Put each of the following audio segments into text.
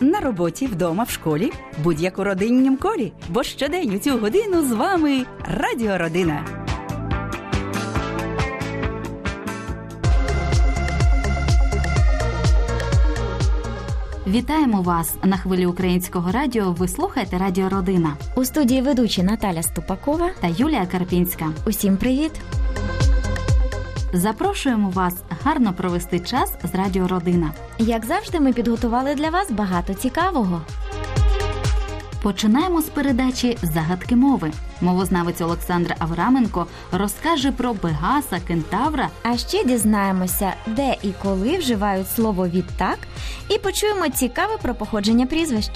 на роботі, вдома, в школі, будь-яку родиннім колі, бо щодень у цю годину з вами Радіо Родина. Вітаємо вас на хвилі українського радіо. Ви слухаєте Радіо Родина У студії ведучі Наталя Ступакова. та Юлія Карпінська. Усім привіт! Запрошуємо вас гарно провести час з Радіо Родина. Як завжди, ми підготували для вас багато цікавого. Починаємо з передачі Загадки мови. Мовознавець Олександр Авраменко розкаже про Бегаса, Кентавра А ще дізнаємося, де і коли вживають слово відтак, і почуємо цікаве про походження прізвищ.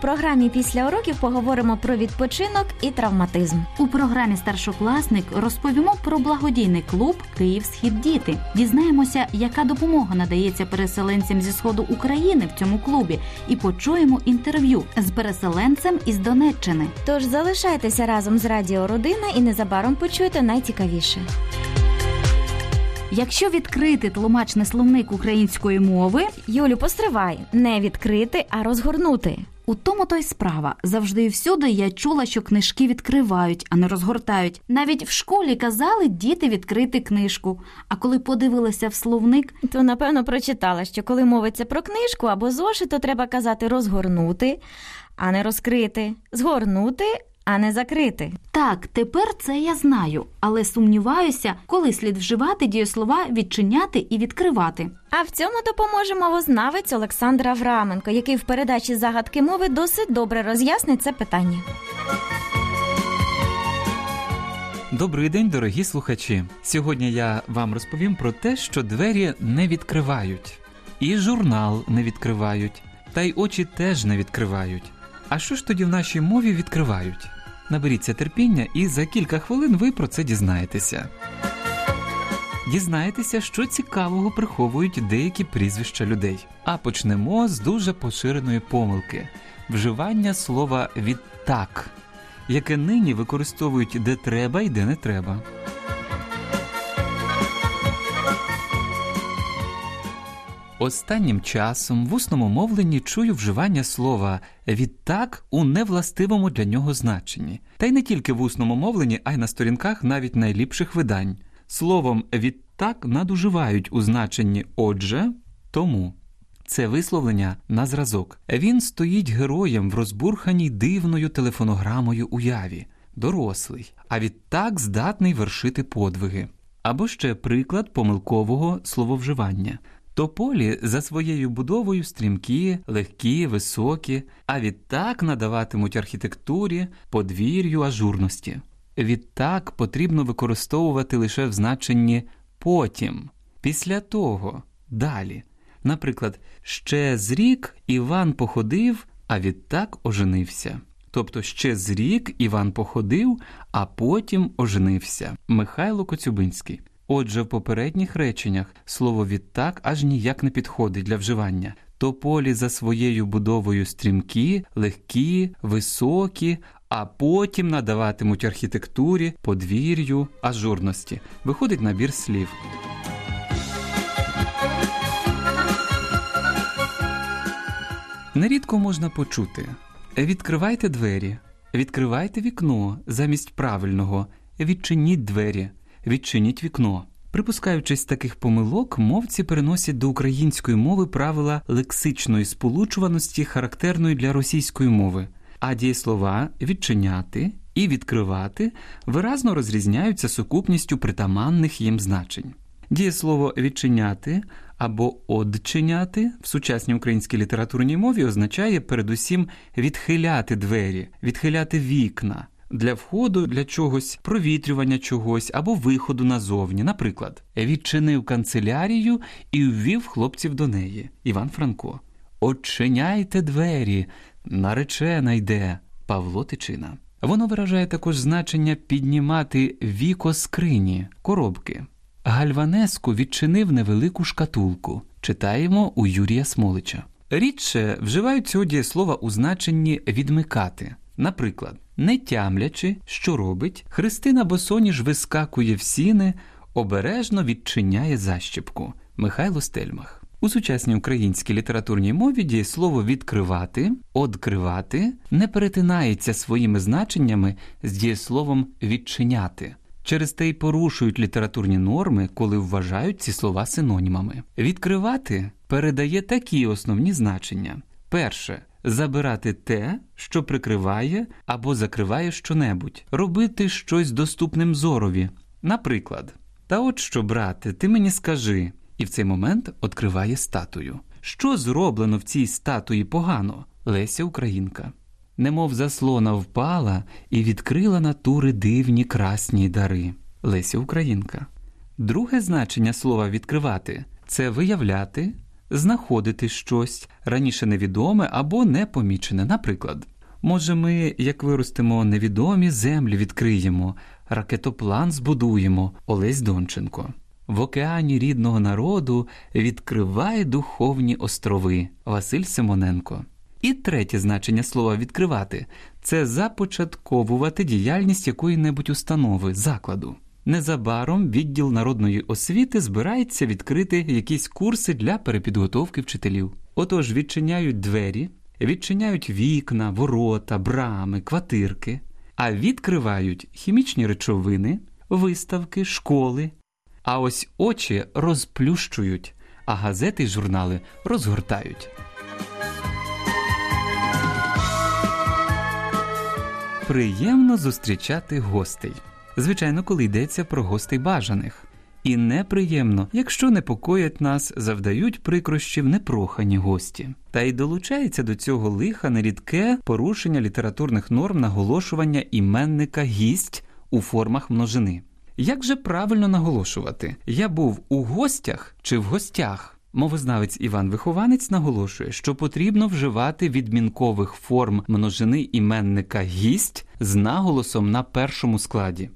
Програмі після уроків поговоримо про відпочинок і травматизм. У програмі Старшокласник розповімо про благодійний клуб Київ Схід Діти. Дізнаємося, яка допомога надається переселенцям зі сходу України в цьому клубі, і почуємо інтерв'ю з переселенцем із Донеччини. Тож залишайтеся разом з Радіо Родина і незабаром почуєте найцікавіше. Якщо відкрити тлумачний словник української мови, Юлю, постривай, не відкрити, а розгорнути. у тому то й справа. Завжди і всюди я чула, що книжки відкривають, а не розгортають. Навіть в школі казали діти відкрити книжку. А коли подивилися в словник, То напевно прочитала, що коли мовиться про книжку або зошит, то треба казати розгорнути, а не розкрити, згорнути, а не закрити. так, тепер це я знаю, але сумніваюся, коли слід вживати дієслова відчиняти і відкривати. А в цьому допоможе мовознавець Олександр Авраменко, який в передачі загадки мови досить добре роз'яснить це питання. Добрий день, дорогі слухачі. Сьогодні я вам розповім про те, що двері не відкривають, і журнал не відкривають, та й очі теж не відкривають. А що ж тоді в нашій мові відкривають? Наберіться терпіння, і за кілька хвилин ви про це дізнаєтеся. Дізнаєтеся, що цікавого приховують деякі прізвища людей. А почнемо з дуже поширеної помилки вживання слова відтак яке нині використовують де треба і де не треба. Останнім часом в усному мовленні чую вживання слова відтак у невластивому для нього значенні. Та й не тільки в усному мовленні, а й на сторінках навіть найліпших видань. Словом відтак надуживають у значенні отже, тому. Це висловлення на зразок. Він стоїть героєм в розбурханій дивною телефонограмою уяві, дорослий, а відтак здатний вершити подвиги. Або ще приклад помилкового слововживання. Тополі за своєю будовою стрімкі, легкі, високі, а відтак надаватимуть архітектурі, подвір'ю ажурності. Відтак потрібно використовувати лише в значенні потім, після того, далі. Наприклад, ще з рік Іван походив, а відтак оженився. Тобто ще з рік Іван походив, а потім оженився. Михайло Коцюбинський. Отже, в попередніх реченнях слово відтак аж ніяк не підходить для вживання. Тополі за своєю будовою стрімкі, легкі, високі, а потім надаватимуть архітектурі, подвір'ю, ажурності. Виходить набір слів. Нерідко можна почути: відкривайте двері, відкривайте вікно замість правильного, відчиніть двері, відчиніть вікно. Припускаючись таких помилок, мовці переносять до української мови правила лексичної сполучуваності, характерної для російської мови, а дієслова відчиняти і відкривати виразно розрізняються сукупністю притаманних їм значень. Дієслово відчиняти або одчиняти в сучасній українській літературній мові означає передусім відхиляти двері, відхиляти вікна для входу для чогось, провітрювання чогось або виходу назовні. Наприклад, відчинив канцелярію і ввів хлопців до неї. Іван Франко. Очиняйте двері, наречена йде Павло Тичина. Воно виражає також значення піднімати віко скрині, коробки. Гальванеску відчинив невелику шкатулку. Читаємо у Юрія Смолича. Рідше вживають цього дієслова у значенні відмикати. Наприклад, не тямлячи, що робить, Христина Босоніж вискакує в сіни, обережно відчиняє защіпку. Михайло Стельмах. У сучасній українській літературній мові дієслово відкривати, одкривати не перетинається своїми значеннями з дієсловом відчиняти. Через те й порушують літературні норми, коли вважають ці слова синонімами. Відкривати передає такі основні значення: перше забирати те, що прикриває або закриває щонебудь, робити щось доступним зорові. Наприклад, та от що, брате, ти мені скажи, і в цей момент відкриває статую. Що зроблено в цій статуї погано? Леся Українка. Немов заслона впала і відкрила натури дивні красні дари. Леся Українка. Друге значення слова відкривати це виявляти, знаходити щось раніше невідоме або непомічене. Наприклад, може, ми, як виростемо невідомі землі, відкриємо, ракетоплан збудуємо Олесь Донченко. В океані рідного народу відкриває духовні острови Василь Симоненко. І третє значення слова відкривати це започатковувати діяльність якої-небудь установи, закладу. Незабаром відділ народної освіти збирається відкрити якісь курси для перепідготовки вчителів. Отож відчиняють двері, відчиняють вікна, ворота, брами, квартирки, а відкривають хімічні речовини, виставки, школи. А ось очі розплющують, а газети й журнали розгортають. Приємно зустрічати гостей. Звичайно, коли йдеться про гостей бажаних. І неприємно, якщо непокоять нас, завдають прикрощів непрохані гості. Та й долучається до цього лиха нерідке порушення літературних норм наголошування іменника гість у формах множини. Як же правильно наголошувати? Я був у гостях чи в гостях? Мовознавець Іван Вихованець наголошує, що потрібно вживати відмінкових форм множини іменника гість з наголосом на першому складі: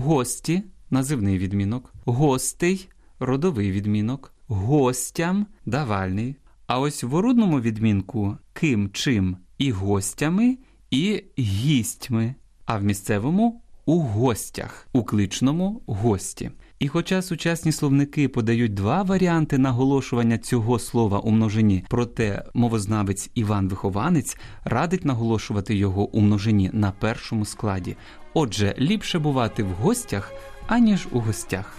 гості називний відмінок, гостей родовий відмінок, гостям давальний. А ось в орудному відмінку ким чим і гостями, і гістьми, а в місцевому у гостях, у кличному гості. І хоча сучасні словники подають два варіанти наголошування цього слова у множині, проте мовознавець Іван Вихованець радить наголошувати його у множині на першому складі. Отже, ліпше бувати в гостях, аніж у гостях.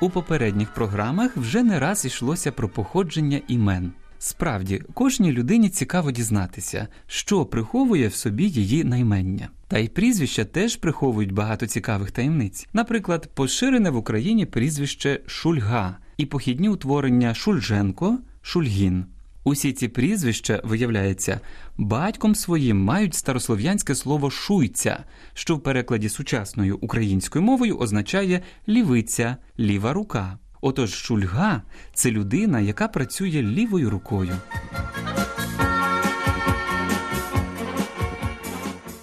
У попередніх програмах вже не раз йшлося про походження імен. Справді, кожній людині цікаво дізнатися, що приховує в собі її наймення. Та й прізвища теж приховують багато цікавих таємниць. Наприклад, поширене в Україні прізвище Шульга і похідні утворення Шульженко, Шульгін. Усі ці прізвища, виявляється, батьком своїм мають старослов'янське слово шуйця, що в перекладі сучасною українською мовою означає лівиця, ліва рука. Отож, шульга це людина, яка працює лівою рукою.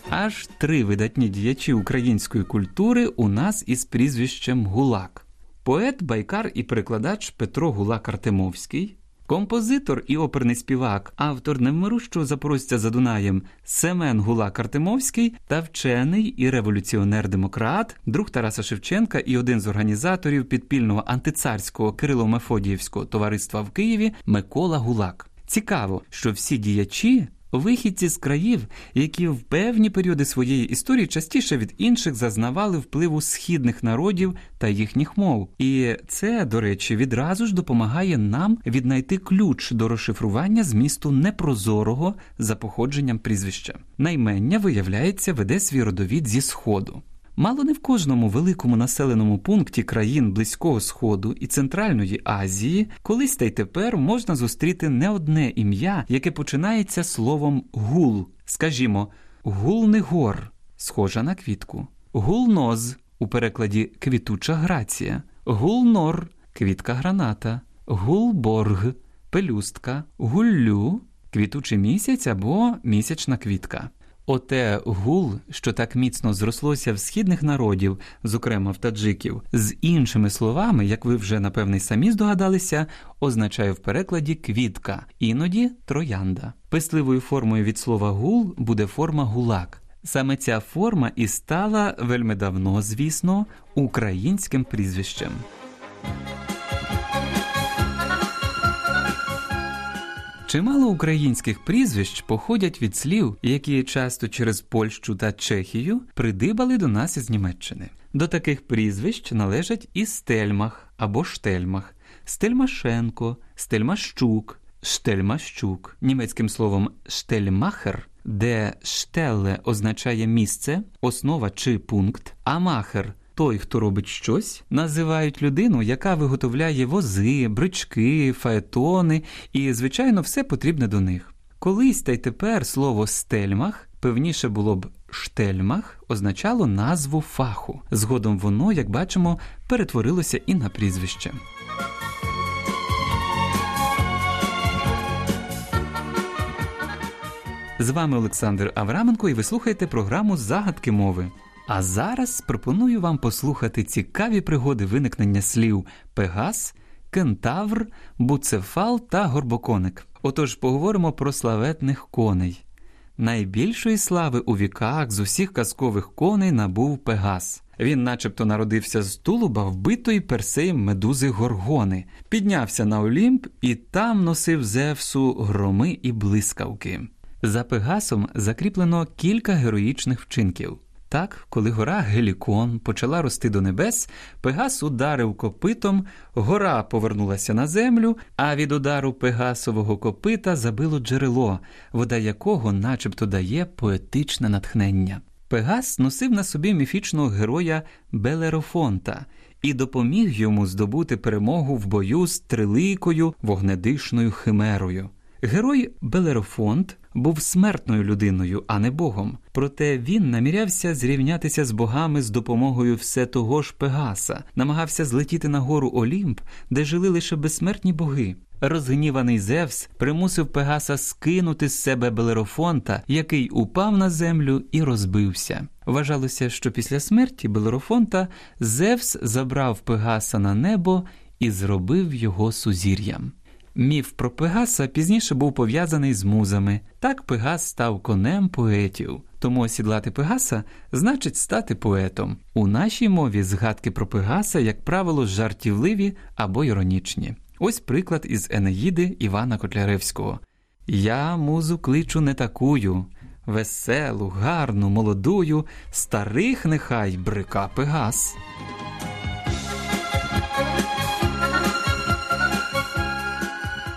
Аж три видатні діячі української культури у нас із прізвищем Гулак. Поет, байкар і перекладач Петро Гулак Артемовський, композитор і оперний співак, автор невмирущого запорожця за Дунаєм Семен Гулак Артемовський та вчений і революціонер-демократ, друг Тараса Шевченка і один з організаторів підпільного антицарського Кирило-Мефодіївського товариства в Києві Микола Гулак. Цікаво, що всі діячі Вихідці з країв, які в певні періоди своєї історії частіше від інших зазнавали впливу східних народів та їхніх мов, і це, до речі, відразу ж допомагає нам віднайти ключ до розшифрування змісту непрозорого за походженням прізвища. Наймення, виявляється, веде свій родовід зі сходу. Мало не в кожному великому населеному пункті країн Близького Сходу і Центральної Азії колись та й тепер можна зустріти не одне ім'я, яке починається словом гул, скажімо, гулний гор, схожа на квітку, гулноз у перекладі квітуча грація, гулнор квітка граната, гулборг пелюстка, гуллю квітучий місяць або місячна квітка. Оте гул, що так міцно зрослося в східних народів, зокрема в таджиків, з іншими словами, як ви вже напевне самі здогадалися, означає в перекладі квітка, іноді троянда. Писливою формою від слова гул буде форма гулак. Саме ця форма і стала вельми давно, звісно, українським прізвищем. Чимало українських прізвищ походять від слів, які часто через Польщу та Чехію придибали до нас із Німеччини. До таких прізвищ належать і Стельмах або Штельмах, Стельмашенко, Стельмащук, Штельмащук, німецьким словом Stellmacher, де Stelle означає місце, основа чи пункт, а Macher той, хто робить щось, називають людину, яка виготовляє вози, брички, фаетони і, звичайно, все потрібне до них. Колись та й тепер слово стельмах певніше було б штельмах, означало назву фаху. Згодом воно, як бачимо, перетворилося і на прізвище. З вами Олександр Авраменко, і ви слухаєте програму Загадки мови. А зараз пропоную вам послухати цікаві пригоди виникнення слів Пегас, кентавр, буцефал та горбоконик. Отож поговоримо про славетних коней. Найбільшої слави у віках з усіх казкових коней набув Пегас. Він, начебто, народився з тулуба вбитої персеєм медузи горгони, піднявся на Олімп і там носив Зевсу громи і блискавки. За Пегасом закріплено кілька героїчних вчинків. Так, коли гора Гелікон почала рости до небес, Пегас ударив копитом, гора повернулася на землю, а від удару Пегасового копита забило джерело, вода якого начебто дає поетичне натхнення. Пегас носив на собі міфічного героя Белерофонта і допоміг йому здобути перемогу в бою з триликою вогнедишною химерою. Герой Белерофонт був смертною людиною, а не Богом. Проте він намірявся зрівнятися з богами з допомогою все того ж Пегаса, намагався злетіти на гору Олімп, де жили лише безсмертні боги. Розгніваний Зевс примусив Пегаса скинути з себе Белерофонта, який упав на землю і розбився. Вважалося, що після смерті Белерофонта Зевс забрав Пегаса на небо і зробив його сузір'ям. Міф про Пегаса пізніше був пов'язаний з музами. Так Пегас став конем поетів. Тому осідлати Пегаса значить стати поетом. У нашій мові згадки про Пегаса, як правило, жартівливі або іронічні. Ось приклад із Енеїди Івана Котляревського: Я музу кличу не такую, веселу, гарну, молодую, старих нехай брика Пегас.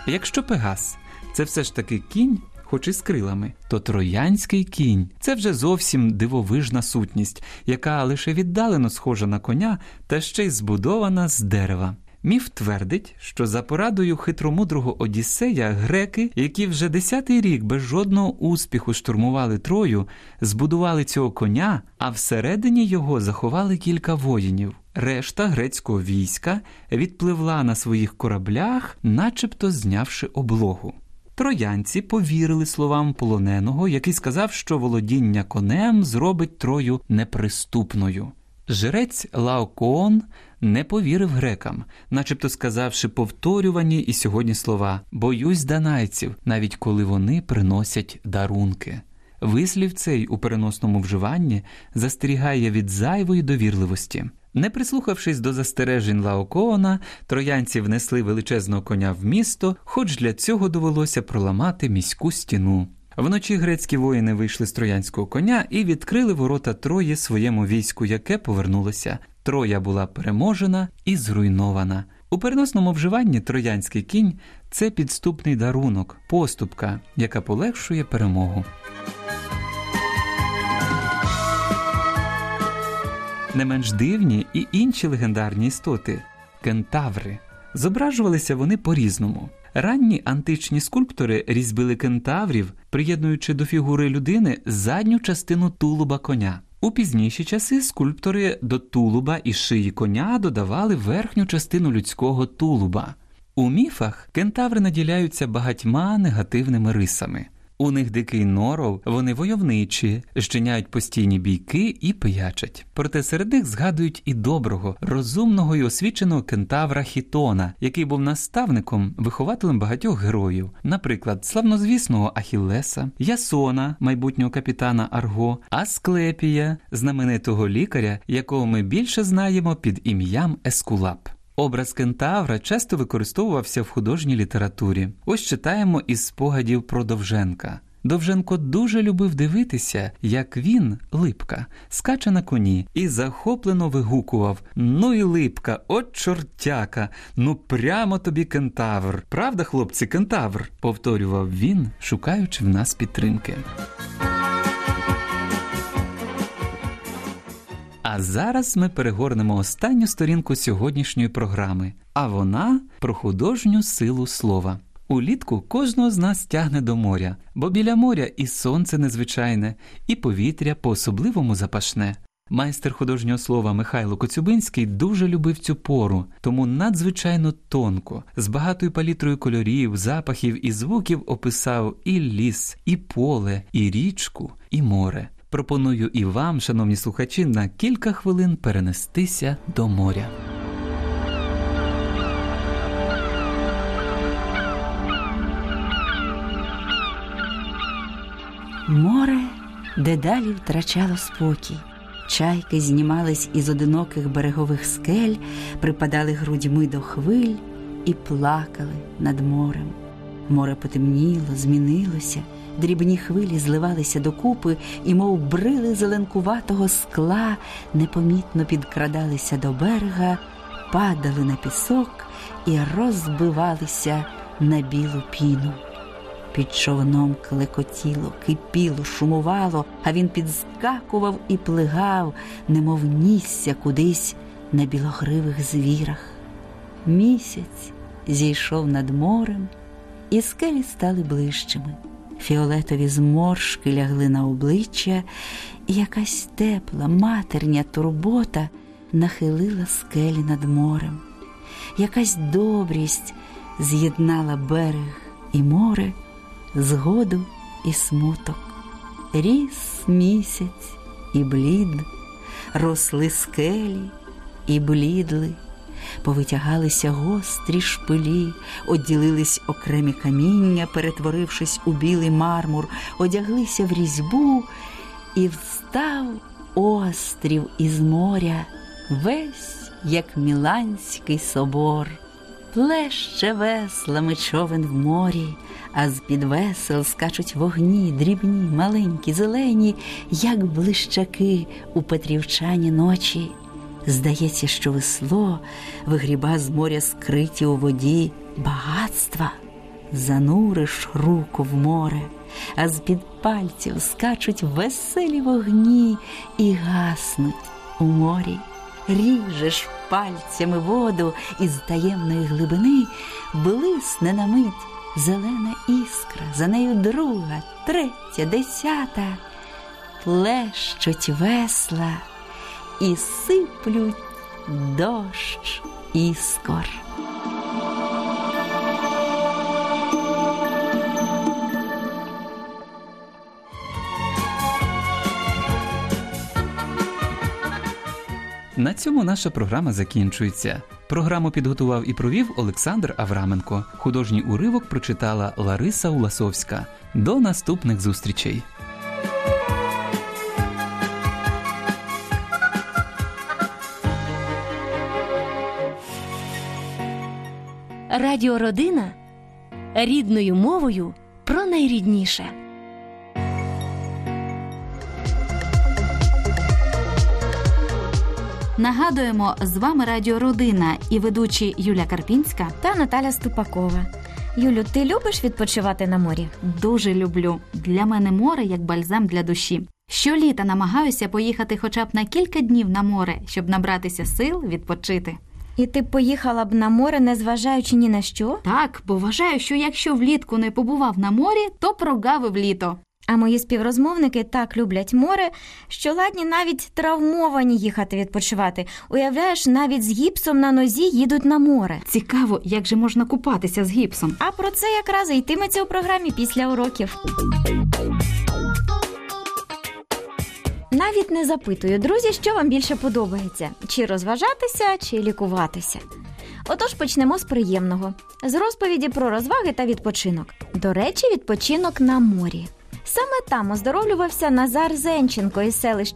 Якщо Пегас це все ж таки кінь, хоч і з крилами, то троянський кінь це вже зовсім дивовижна сутність, яка лише віддалено схожа на коня та ще й збудована з дерева. Міф твердить, що за порадою хитромудрого Одіссея греки, які вже десятий рік без жодного успіху штурмували Трою, збудували цього коня, а всередині його заховали кілька воїнів. Решта грецького війська відпливла на своїх кораблях, начебто знявши облогу. Троянці повірили словам полоненого, який сказав, що володіння конем зробить трою неприступною. Жрець Лаокоон не повірив грекам, начебто сказавши повторювані і сьогодні слова боюсь данайців, навіть коли вони приносять дарунки. Вислів цей у переносному вживанні застерігає від зайвої довірливості. Не прислухавшись до застережень Лаокоона, троянці внесли величезного коня в місто, хоч для цього довелося проламати міську стіну. Вночі грецькі воїни вийшли з троянського коня і відкрили ворота Трої своєму війську, яке повернулося. Троя була переможена і зруйнована. У переносному вживанні троянський кінь це підступний дарунок, поступка, яка полегшує перемогу. Не менш дивні і інші легендарні істоти кентаври. Зображувалися вони по-різному. Ранні античні скульптори різьбили кентаврів, приєднуючи до фігури людини задню частину тулуба коня. У пізніші часи скульптори до тулуба і шиї коня додавали верхню частину людського тулуба. У міфах кентаври наділяються багатьма негативними рисами. У них дикий норов, вони войовничі, щиняють постійні бійки і пиячать. Проте серед них згадують і доброго, розумного і освіченого кентавра Хітона, який був наставником, вихователем багатьох героїв, наприклад, славнозвісного Ахіллеса, Ясона, майбутнього капітана Арго, Асклепія, знаменитого лікаря, якого ми більше знаємо під ім'ям Ескулап. Образ кентавра часто використовувався в художній літературі. Ось читаємо із спогадів про Довженка. Довженко дуже любив дивитися, як він, липка, скаче на коні і захоплено вигукував Ну і липка, от чортяка, ну прямо тобі кентавр. Правда, хлопці, кентавр? повторював він, шукаючи в нас підтримки. А зараз ми перегорнемо останню сторінку сьогоднішньої програми, а вона про художню силу слова. Улітку кожного з нас тягне до моря, бо біля моря і сонце незвичайне, і повітря по особливому запашне. Майстер художнього слова Михайло Коцюбинський дуже любив цю пору, тому надзвичайно тонко, з багатою палітрою кольорів, запахів і звуків описав і ліс, і поле, і річку, і море. Пропоную і вам, шановні слухачі, на кілька хвилин перенестися до моря. Море дедалі втрачало спокій. Чайки знімались із одиноких берегових скель, припадали грудьми до хвиль і плакали над морем. Море потемніло, змінилося, дрібні хвилі зливалися докупи і, мов брили зеленкуватого скла, непомітно підкрадалися до берега, падали на пісок і розбивалися на білу піну. Під човном клекотіло, кипіло, шумувало, а він підскакував і плигав, немов нісся кудись на білогривих звірах. Місяць зійшов над морем, і скелі стали ближчими. Фіолетові зморшки лягли на обличчя, і якась тепла, матерня турбота нахилила скелі над морем. Якась добрість з'єднала берег і море згоду і смуток. Ріс місяць і блід, росли скелі і блідли, повитягалися гострі шпилі, одділились окремі каміння, перетворившись у білий мармур, одяглися в різьбу, і встав острів із моря, весь як Міланський собор. Плеще веслами човен в морі, а з під весел скачуть вогні, дрібні, маленькі, зелені, як блищаки у петрівчані ночі. Здається, що весло вигріба з моря скриті у воді багатства, зануриш руку в море, а з під пальців скачуть веселі вогні і гаснуть у морі. Ріжеш пальцями воду із таємної глибини, блисне на мить зелена іскра, за нею друга, третя, десята, плещуть весла і сиплють дощ іскор. На цьому наша програма закінчується. Програму підготував і провів Олександр Авраменко. Художній уривок прочитала Лариса Уласовська. До наступних зустрічей. Радіородина рідною мовою про найрідніше. Нагадуємо, з вами Радіо Родина і ведучі Юля Карпінська. Та Наталя Ступакова. Юлю, ти любиш відпочивати на морі? Дуже люблю. Для мене море як бальзам для душі. Щоліта намагаюся поїхати хоча б на кілька днів на море, щоб набратися сил відпочити. І ти поїхала б на море, незважаючи ні на що? Так, бо вважаю, що якщо влітку не побував на морі, то прогавив літо. А мої співрозмовники так люблять море, що ладні навіть травмовані їхати відпочивати. Уявляєш, навіть з гіпсом на нозі їдуть на море. Цікаво, як же можна купатися з гіпсом. А про це якраз і йтиметься у програмі після уроків. Навіть не запитую, друзі, що вам більше подобається: чи розважатися, чи лікуватися. Отож почнемо з приємного з розповіді про розваги та відпочинок. До речі, відпочинок на морі. Саме там оздоровлювався Назар Зенченко із селища